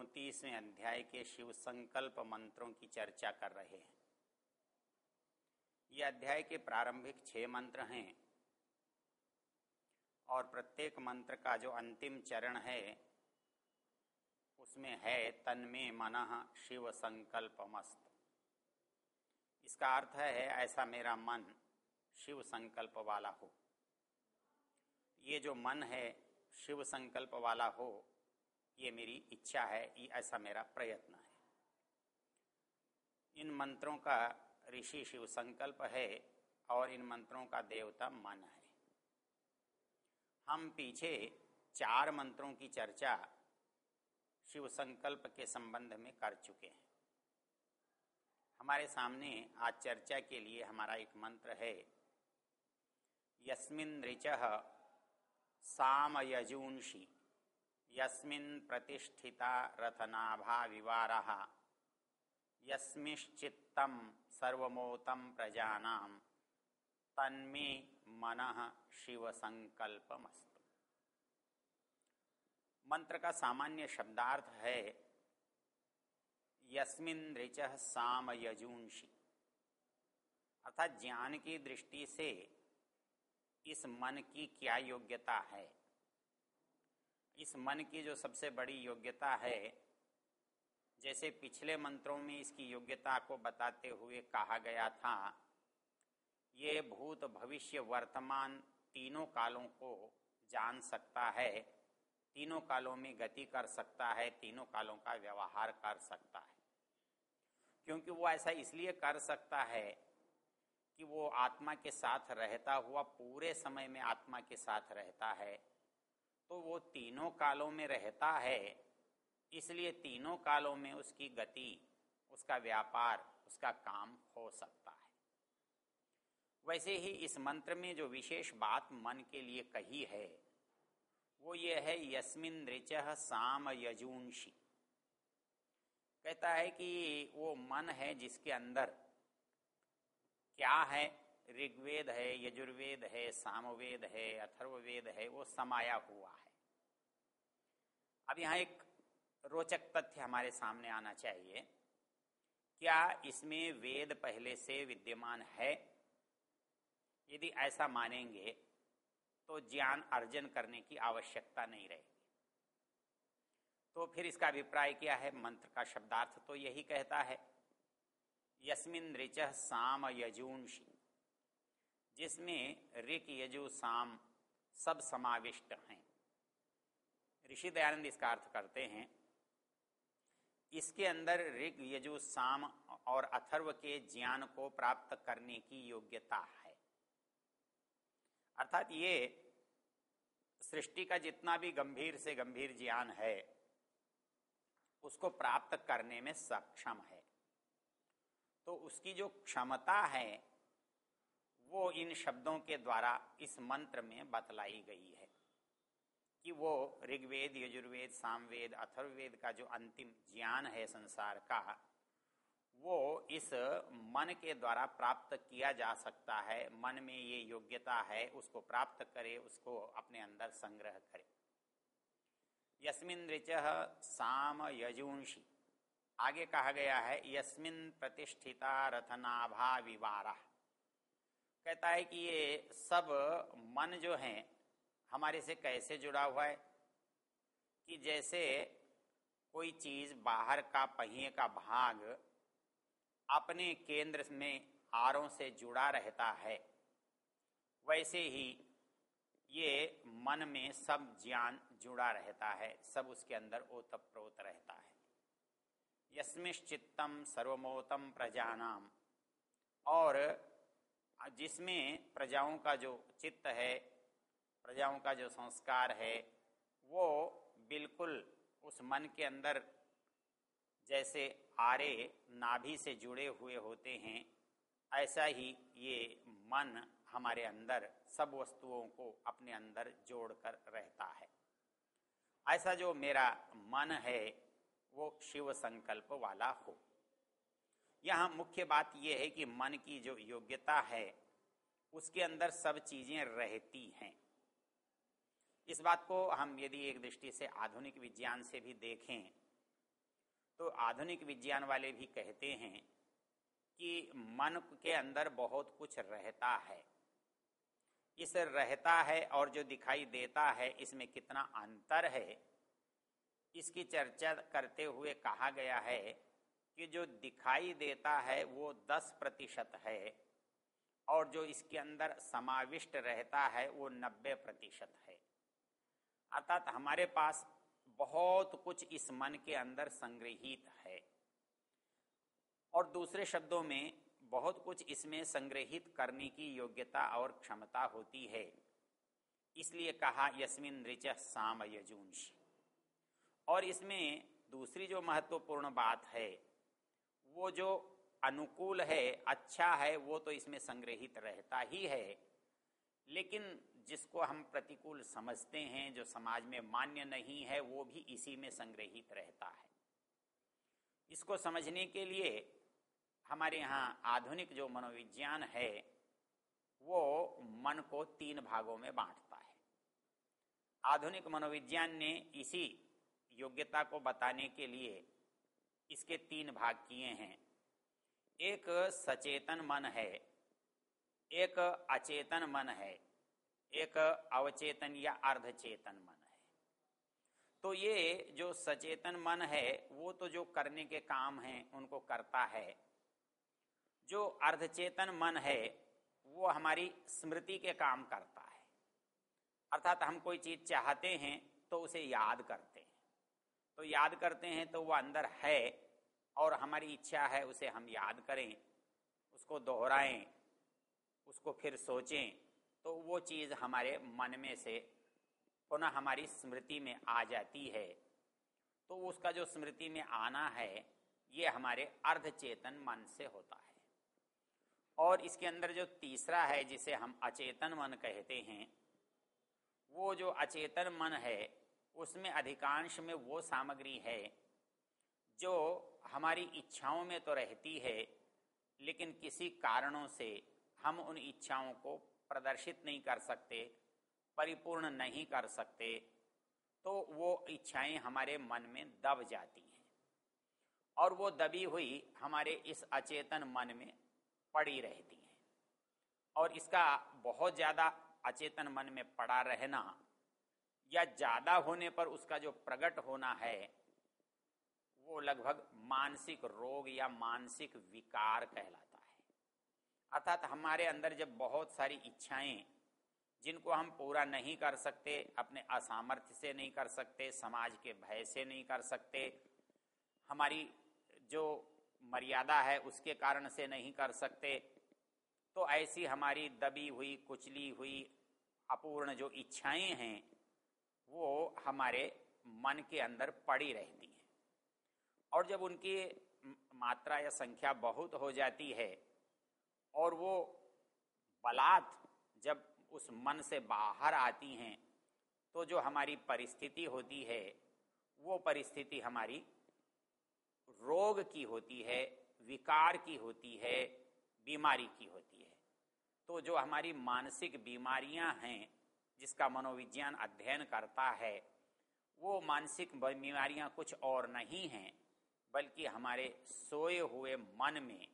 चौतीसवें अध्याय के शिव संकल्प मंत्रों की चर्चा कर रहे हैं। ये अध्याय के प्रारंभिक छह मंत्र हैं और प्रत्येक मंत्र का जो अंतिम चरण है, उसमें है तन्मे मन शिव संकल्प मस्त इसका अर्थ है, ऐसा मेरा मन शिव संकल्प वाला हो। ये जो मन है, शिव संकल्प वाला हो ये मेरी इच्छा है, ये ऐसा मेरा प्रयत्न है। इन मंत्रों का ऋषि शिव संकल्प है और इन मंत्रों का देवता मन है। हम पीछे चार मंत्रों की चर्चा शिव संकल्प के संबंध में कर चुके हैं। हमारे सामने आज चर्चा के लिए हमारा एक मंत्र है, यस्मिन ऋच साम यजूंषि यस्मिन प्रतिष्ठिता रथनाभा विवार यस्मिश्चित्तम सर्वमोतम प्रजानाम तन्मे मन शिव संकल्पमस्तु मंत्र का सामान्य शब्दार्थ है, यस्मिन ऋच साम यजूंषि अर्थात ज्ञान की दृष्टि से इस मन की क्या योग्यता है? इस मन की जो सबसे बड़ी योग्यता है, जैसे पिछले मंत्रों में इसकी योग्यता को बताते हुए कहा गया था, ये भूत भविष्य वर्तमान तीनों कालों को जान सकता है, तीनों कालों में गति कर सकता है, तीनों कालों का व्यवहार कर सकता है। क्योंकि वो ऐसा इसलिए कर सकता है कि वो आत्मा के साथ रहता हुआ पूरे समय में आत्मा के साथ रहता है तो वो तीनों कालों में रहता है, इसलिए तीनों कालों में उसकी गति, उसका व्यापार, उसका काम हो सकता है। वैसे ही इस मंत्र में जो विशेष बात मन के लिए कही है, वो ये है, यस्मिन ऋच साम यजूंशी कहता है कि वो मन है जिसके अंदर क्या है ऋग्वेद है, यजुर्वेद है, सामवेद है, अथर्ववेद है, वो समाया हुआ है। अब यहाँ एक रोचक तथ्य हमारे सामने आना चाहिए। क्या इसमें वेद पहले से विद्यमान है? यदि ऐसा मानेंगे तो ज्ञान अर्जन करने की आवश्यकता नहीं रहेगी। तो फिर इसका अभिप्राय क्या है? मंत्र का शब्दार्थ तो यही कहता है, यस्मिन ऋच साम यजूंशी जिसमें ऋक यजु साम सब समाविष्ट हैं। ऋषि दयानंद इसका अर्थ करते हैं, इसके अंदर ऋग यजु साम और अथर्व के ज्ञान को प्राप्त करने की योग्यता है। अर्थात ये सृष्टि का जितना भी गंभीर से गंभीर ज्ञान है, उसको प्राप्त करने में सक्षम है। तो उसकी जो क्षमता है वो इन शब्दों के द्वारा इस मंत्र में बतलाई गई है कि वो ऋग्वेद, यजुर्वेद, सामवेद, अथर्ववेद का जो अंतिम ज्ञान है संसार का, वो इस मन के द्वारा प्राप्त किया जा सकता है। मन में ये योग्यता है, उसको प्राप्त करे, उसको अपने अंदर संग्रह करे। यस्मिन ऋच साम यजूंशी आगे कहा गया है, यस्मिन प्रतिष्ठिता रथनाभा विवारा कहता है कि ये सब मन जो है, हमारे से कैसे जुड़ा हुआ है? कि जैसे कोई चीज़ बाहर का, पहिए का भाग अपने केंद्र में आरों से जुड़ा रहता है, वैसे ही ये मन में सब ज्ञान जुड़ा रहता है, सब उसके अंदर ओतप्रोत रहता है। यस्मिश्चित्तम सर्वमोतम प्रजानाम। और जिसमें प्रजाओं का जो चित्त है, प्रजाओं का जो संस्कार है, वो बिल्कुल उस मन के अंदर जैसे आरे नाभि से जुड़े हुए होते हैं, ऐसा ही ये मन हमारे अंदर, सब वस्तुओं को अपने अंदर जोड़कर रहता है। ऐसा जो मेरा मन है, वो शिव संकल्प वाला हो। यहाँ मुख्य बात यह है कि मन की जो योग्यता है, उसके अंदर सब चीज़ें रहती हैं। इस बात को हम यदि एक दृष्टि से आधुनिक विज्ञान से भी देखें तो आधुनिक विज्ञान वाले भी कहते हैं कि मन के अंदर बहुत कुछ रहता है। इस रहता है और जो दिखाई देता है, इसमें कितना अंतर है, इसकी चर्चा करते हुए कहा गया है कि जो दिखाई देता है वो दस प्रतिशत है और जो इसके अंदर समाविष्ट रहता है वो नब्बे प्रतिशत है। अर्थात हमारे पास बहुत कुछ इस मन के अंदर संग्रहित है। और दूसरे शब्दों में, बहुत कुछ इसमें संग्रहित करने की योग्यता और क्षमता होती है। इसलिए कहा, यस्मिन ऋच साम यजूंश और इसमें दूसरी जो महत्वपूर्ण बात है वो जो अनुकूल है अच्छा है, वो तो इसमें संग्रहित रहता ही है। लेकिन जिसको हम प्रतिकूल समझते हैं, जो समाज में मान्य नहीं है, वो भी इसी में संग्रहित रहता है। इसको समझने के लिए हमारे यहाँ आधुनिक जो मनोविज्ञान है, वो मन को तीन भागों में बांटता है। आधुनिक मनोविज्ञान ने इसी योग्यता को बताने के लिए इसके तीन भाग किए हैं। एक सचेतन मन है, एक अचेतन मन है, एक अवचेतन या अर्धचेतन मन है। तो ये जो सचेतन मन है, वो तो जो करने के काम हैं, उनको करता है। जो अर्धचेतन मन है, वो हमारी स्मृति के काम करता है। अर्थात हम कोई चीज़ चाहते हैं तो उसे याद करते हैं। तो याद करते हैं तो वो अंदर है और हमारी इच्छा है उसे हम याद करें, उसको दोहराएँ, उसको फिर सोचें तो वो चीज़ हमारे मन में से पुनः हमारी स्मृति में आ जाती है। तो उसका जो स्मृति में आना है, ये हमारे अर्धचेतन मन से होता है। और इसके अंदर जो तीसरा है, जिसे हम अचेतन मन कहते हैं, वो जो अचेतन मन है, उसमें अधिकांश में वो सामग्री है, जो हमारी इच्छाओं में तो रहती है, लेकिन किसी कारणों से हम उन इच्छाओं को प्रदर्शित नहीं कर सकते, परिपूर्ण नहीं कर सकते तो वो इच्छाएँ हमारे मन में दब जाती हैं। और वो दबी हुई हमारे इस अचेतन मन में पड़ी रहती हैं। और इसका बहुत ज़्यादा अचेतन मन में पड़ा रहना या ज़्यादा होने पर उसका जो प्रकट होना है वो लगभग मानसिक रोग या मानसिक विकार कहलाता है। अर्थात हमारे अंदर जब बहुत सारी इच्छाएँ, जिनको हम पूरा नहीं कर सकते, अपने असामर्थ्य से नहीं कर सकते, समाज के भय से नहीं कर सकते, हमारी जो मर्यादा है उसके कारण से नहीं कर सकते तो ऐसी हमारी दबी हुई, कुचली हुई, अपूर्ण जो इच्छाएँ हैं, वो हमारे मन के अंदर पड़ी रहती हैं। और जब उनकी मात्रा या संख्या बहुत हो जाती है, और वो बलात् जब उस मन से बाहर आती हैं तो जो हमारी परिस्थिति होती है, वो परिस्थिति हमारी रोग की होती है, विकार की होती है, बीमारी की होती है। तो जो हमारी मानसिक बीमारियाँ हैं, जिसका मनोविज्ञान अध्ययन करता है, वो मानसिक बीमारियाँ कुछ और नहीं हैं। बल्कि हमारे सोए हुए मन में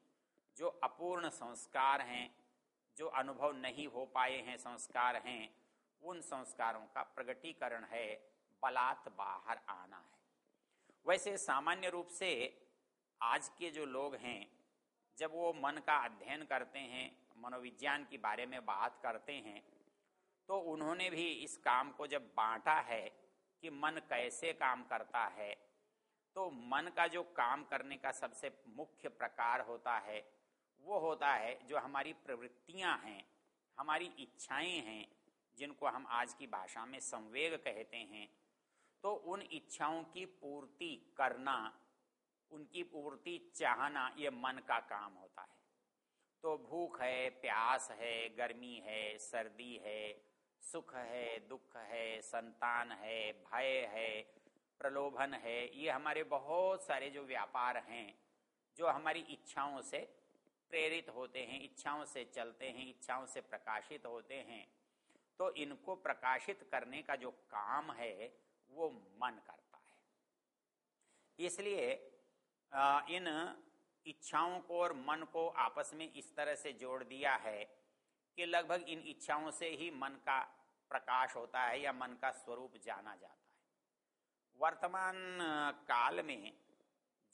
जो अपूर्ण संस्कार हैं, जो अनुभव नहीं हो पाए हैं, संस्कार हैं, उन संस्कारों का प्रगटीकरण है, बलात् बाहर आना है। वैसे सामान्य रूप से आज के जो लोग हैं, जब वो मन का अध्ययन करते हैं, मनोविज्ञान के बारे में बात करते हैं तो उन्होंने भी इस काम को जब बांटा है कि मन कैसे काम करता है तो मन का जो काम करने का सबसे मुख्य प्रकार होता है, वो होता है जो हमारी प्रवृत्तियाँ हैं, हमारी इच्छाएँ हैं, जिनको हम आज की भाषा में संवेग कहते हैं। तो उन इच्छाओं की पूर्ति करना, उनकी पूर्ति चाहना, ये मन का काम होता है। तो भूख है, प्यास है, गर्मी है, सर्दी है, सुख है, दुख है, संतान है, भय है प्रलोभन है, ये हमारे बहुत सारे जो व्यापार हैं, जो हमारी इच्छाओं से प्रेरित होते हैं, इच्छाओं से चलते हैं, इच्छाओं से प्रकाशित होते हैं तो इनको प्रकाशित करने का जो काम है, वो मन करता है। इसलिए इन इच्छाओं को और मन को आपस में इस तरह से जोड़ दिया है कि लगभग इन इच्छाओं से ही मन का प्रकाश होता है या मन का स्वरूप जाना जाता है। वर्तमान काल में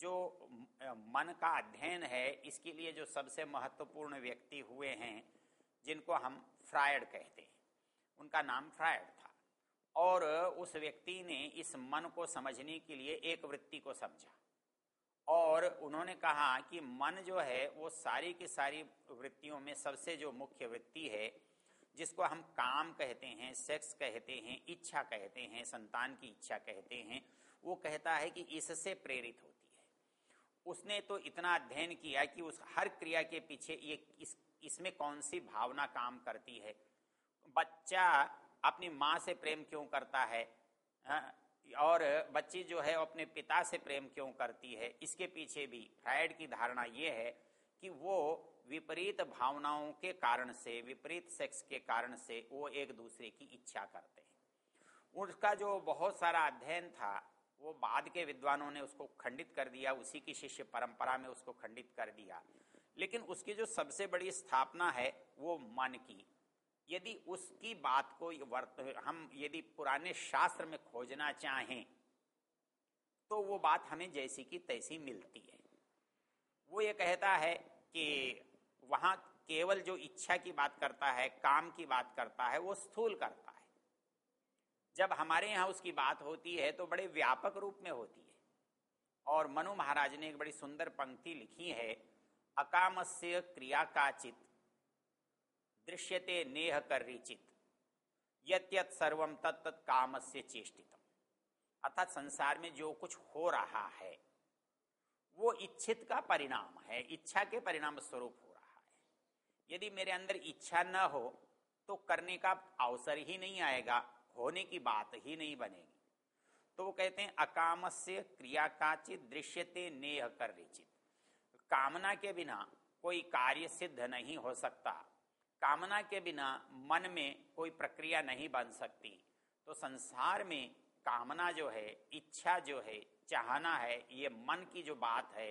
जो मन का अध्ययन है, इसके लिए जो सबसे महत्वपूर्ण व्यक्ति हुए हैं, जिनको हम फ्रायड कहते हैं। उनका नाम फ्रायड था। और उस व्यक्ति ने इस मन को समझने के लिए एक वृत्ति को समझा। और उन्होंने कहा कि मन जो है, वो सारी की सारी वृत्तियों में सबसे जो मुख्य वृत्ति है जिसको हम काम कहते हैं सेक्स कहते हैं इच्छा कहते हैं संतान की इच्छा कहते हैं वो कहता है कि इससे प्रेरित होती है। उसने तो इतना अध्ययन किया कि उस हर क्रिया के पीछे ये इस इसमें कौन सी भावना काम करती है? बच्चा अपनी माँ से प्रेम क्यों करता है? हाँ, और बच्ची जो है अपने पिता से प्रेम क्यों करती है? इसके पीछे भी फ्राइड की धारणा ये है कि वो विपरीत भावनाओं के कारण से, विपरीत सेक्स के कारण से वो एक दूसरे की इच्छा करते हैं। उसका जो बहुत सारा अध्ययन था, वो बाद के विद्वानों ने उसको खंडित कर दिया, उसी की शिष्य परंपरा में उसको खंडित कर दिया। लेकिन उसकी जो सबसे बड़ी स्थापना है, वो मन की। यदि उसकी बात को वर्त, हम यदि पुराने शास्त्र में खोजना चाहें तो वो बात हमें जैसी की तैसी मिलती है। वो ये कहता है कि वहाँ केवल जो इच्छा की बात करता है, काम की बात करता है, वो स्थूल करता है। जब हमारे यहाँ उसकी बात होती है तो बड़े व्यापक रूप में होती है। और मनु महाराज ने एक बड़ी सुंदर पंक्ति लिखी है, अकामस्य क्रिया काचित दृश्यते नेह कर रिचित यत सर्वम तत्त काम से चेष्टित अर्थात संसार में जो कुछ हो रहा है, वो इच्छित का परिणाम है, इच्छा के परिणाम स्वरूप है। यदि मेरे अंदर इच्छा न हो तो करने का अवसर ही नहीं आएगा, होने की बात ही नहीं बनेगी। तो वो कहते हैं, अकामस्य क्रिया काचित दृश्यते नेह कर रिचित कामना के बिना कोई कार्य सिद्ध नहीं हो सकता। कामना के बिना मन में कोई प्रक्रिया नहीं बन सकती। तो संसार में कामना जो है, इच्छा जो है, चाहना है, ये मन की जो बात है,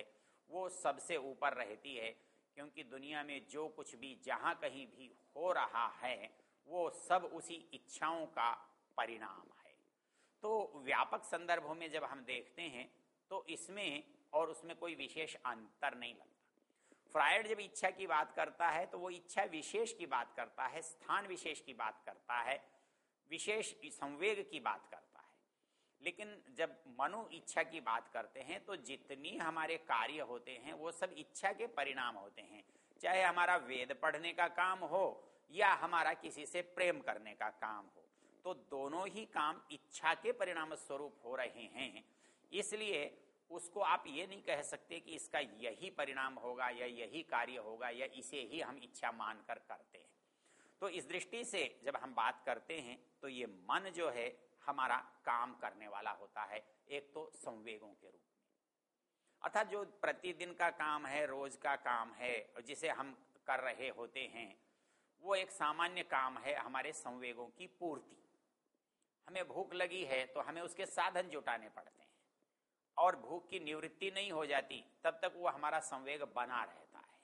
वो सबसे ऊपर रहती है। क्योंकि दुनिया में जो कुछ भी जहाँ कहीं भी हो रहा है, वो सब उसी इच्छाओं का परिणाम है। तो व्यापक संदर्भों में जब हम देखते हैं तो इसमें और उसमें कोई विशेष अंतर नहीं लगता। फ्रायड जब इच्छा की बात करता है तो वो इच्छा विशेष की बात करता है, स्थान विशेष की बात करता है, विशेष संवेग की बात करता है। लेकिन जब मनु इच्छा की बात करते हैं तो जितनी हमारे कार्य होते हैं, वो सब इच्छा के परिणाम होते हैं। चाहे हमारा वेद पढ़ने का काम हो, या हमारा किसी से प्रेम करने का काम हो तो दोनों ही काम इच्छा के परिणाम स्वरूप हो रहे हैं। इसलिए उसको आप ये नहीं कह सकते कि इसका यही परिणाम होगा, या यही कार्य होगा, या इसे ही हम इच्छा मानकर करते हैं। तो इस दृष्टि से जब हम बात करते हैं तो ये मन जो है हमारा काम करने वाला होता है, एक तो संवेगों के रूप में। अर्थात जो प्रतिदिन का काम है, रोज का काम है, जिसे हम कर रहे होते हैं, वो एक सामान्य काम है हमारे संवेगों की पूर्ति। हमें भूख लगी है तो हमें उसके साधन जुटाने पड़ते हैं। और भूख की निवृत्ति नहीं हो जाती, तब तक वो हमारा संवेग बना रहता है।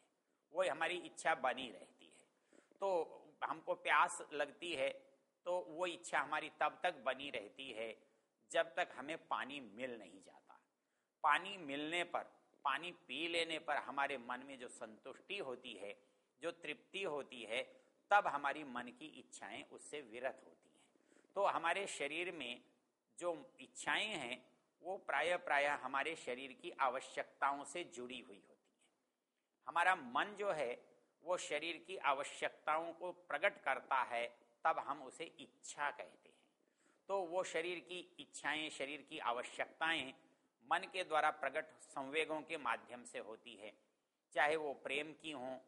वो हमारी इच्छा बनी रहती है। तो हमको प्यास लगती है तो वो इच्छा हमारी तब तक बनी रहती है जब तक हमें पानी मिल नहीं जाता। पानी मिलने पर, पानी पी लेने पर हमारे मन में जो संतुष्टि होती है, जो तृप्ति होती है, तब हमारी मन की इच्छाएँ उससे विरत होती हैं। तो हमारे शरीर में जो इच्छाएँ हैं, वो प्राय प्राय हमारे शरीर की आवश्यकताओं से जुड़ी हुई होती है। हमारा मन जो है, वो शरीर की आवश्यकताओं को प्रकट करता है तब हम उसे इच्छा कहते हैं। तो वो शरीर की इच्छाएँ, शरीर की आवश्यकताएँ मन के द्वारा प्रकट संवेगों के माध्यम से होती है। चाहे वो प्रेम की हों,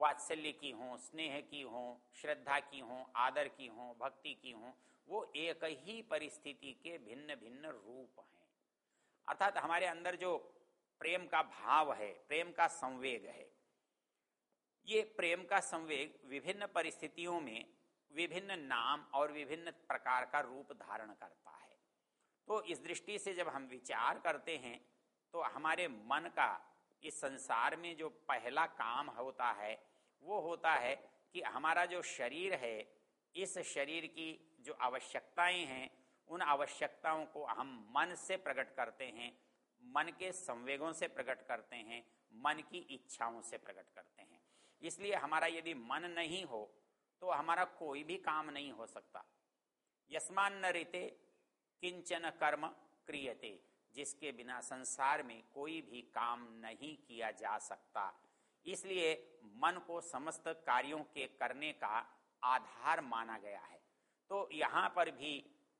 वात्सल्य की हों, स्नेह की हों, श्रद्धा की हों, आदर की हों, भक्ति की हों, वो एक ही परिस्थिति के भिन्न भिन्न रूप हैं। अर्थात हमारे अंदर जो प्रेम का भाव है, प्रेम का संवेग है, ये प्रेम का संवेग विभिन्न परिस्थितियों में विभिन्न नाम और विभिन्न प्रकार का रूप धारण करता है। तो इस दृष्टि से जब हम विचार करते हैं तो हमारे मन का इस संसार में जो पहला काम होता है, वो होता है कि हमारा जो शरीर है, इस शरीर की जो आवश्यकताएँ हैं, उन आवश्यकताओं को हम मन से प्रकट करते हैं, मन के संवेगों से प्रकट करते हैं, मन की इच्छाओं से प्रकट करते हैं। इसलिए हमारा यदि मन नहीं हो तो हमारा कोई भी काम नहीं हो सकता। यस्मान न रीते किंचन कर्म क्रियते, जिसके बिना संसार में कोई भी काम नहीं किया जा सकता। इसलिए मन को समस्त कार्यों के करने का आधार माना गया है। तो यहाँ पर भी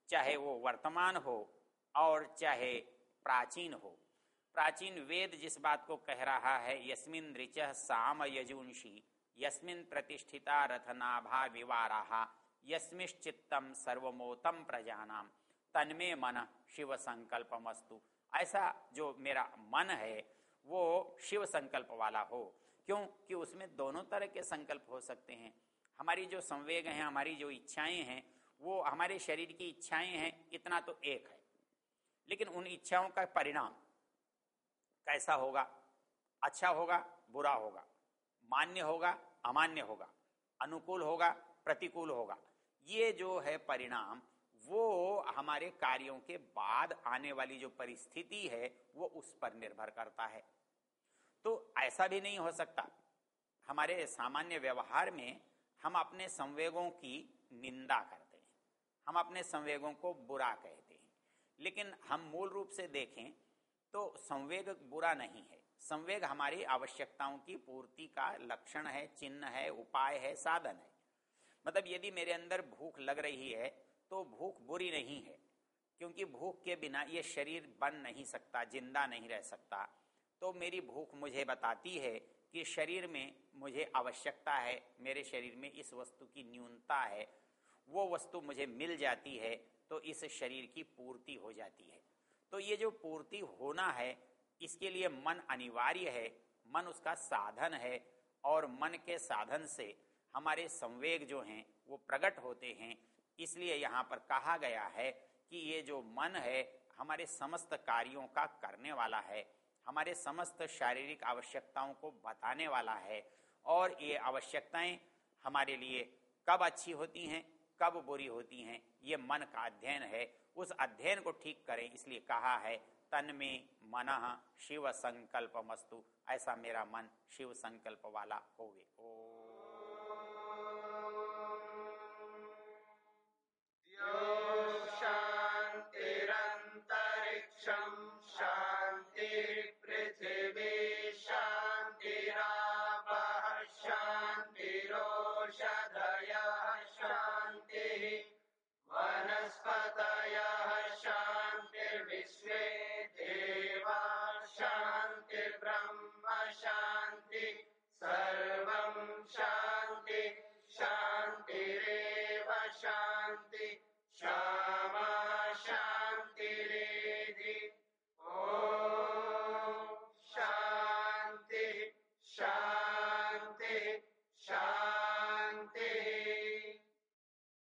चाहे वो वर्तमान हो और चाहे प्राचीन हो। प्राचीन वेद जिस बात को कह रहा है, यस्मिन ऋच साम यजुंशी यस्मिन प्रतिष्ठिता रथनाभा विवारा यस्मिश्चित्तम सर्वमोतम प्रजानाम तन्मे मन शिव संकल्प मस्तु ऐसा जो मेरा मन है, वो शिव संकल्प वाला हो। क्यों? कि उसमें दोनों तरह के संकल्प हो सकते हैं। हमारी जो संवेग हैं, हमारी जो इच्छाएँ हैं, वो हमारे शरीर की इच्छाएँ हैं, इतना तो एक है। लेकिन उन इच्छाओं का परिणाम कैसा होगा? अच्छा होगा, बुरा होगा? मान्य होगा अमान्य होगा, अनुकूल होगा, प्रतिकूल होगा। ये जो है परिणाम, वो हमारे कार्यों के बाद आने वाली जो परिस्थिति है, वो उस पर निर्भर करता है। तो ऐसा भी नहीं हो सकता। हमारे सामान्य व्यवहार में हम अपने संवेगों की निंदा करते हैं। हम अपने संवेगों को बुरा कहते हैं। लेकिन हम मूल रूप से देखें तो संवेग बुरा नहीं है। संवेग हमारी आवश्यकताओं की पूर्ति का लक्षण है, चिन्ह है, उपाय है, साधन है। मतलब यदि मेरे अंदर भूख लग रही है तो भूख बुरी नहीं है, क्योंकि भूख के बिना ये शरीर बन नहीं सकता, ज़िंदा नहीं रह सकता। तो मेरी भूख मुझे बताती है कि शरीर में मुझे आवश्यकता है, मेरे शरीर में इस वस्तु की न्यूनता है, वो वस्तु मुझे मिल जाती है तो इस शरीर की पूर्ति हो जाती है। तो ये जो पूर्ति होना है इसके लिए मन अनिवार्य है, मन उसका साधन है और मन के साधन से हमारे संवेग जो हैं, वो प्रकट होते हैं। इसलिए यहाँ पर कहा गया है कि ये जो मन है, हमारे समस्त कार्यों का करने वाला है, हमारे समस्त शारीरिक आवश्यकताओं को बताने वाला है और ये आवश्यकताएँ हमारे लिए कब अच्छी होती हैं, कब बुरी होती हैं, ये मन का अध्ययन है। उस अध्ययन को ठीक करें, इसलिए कहा है तन में मन शिव संकल्प मस्तु ऐसा मेरा मन शिव संकल्प वाला होवे ओ Sir.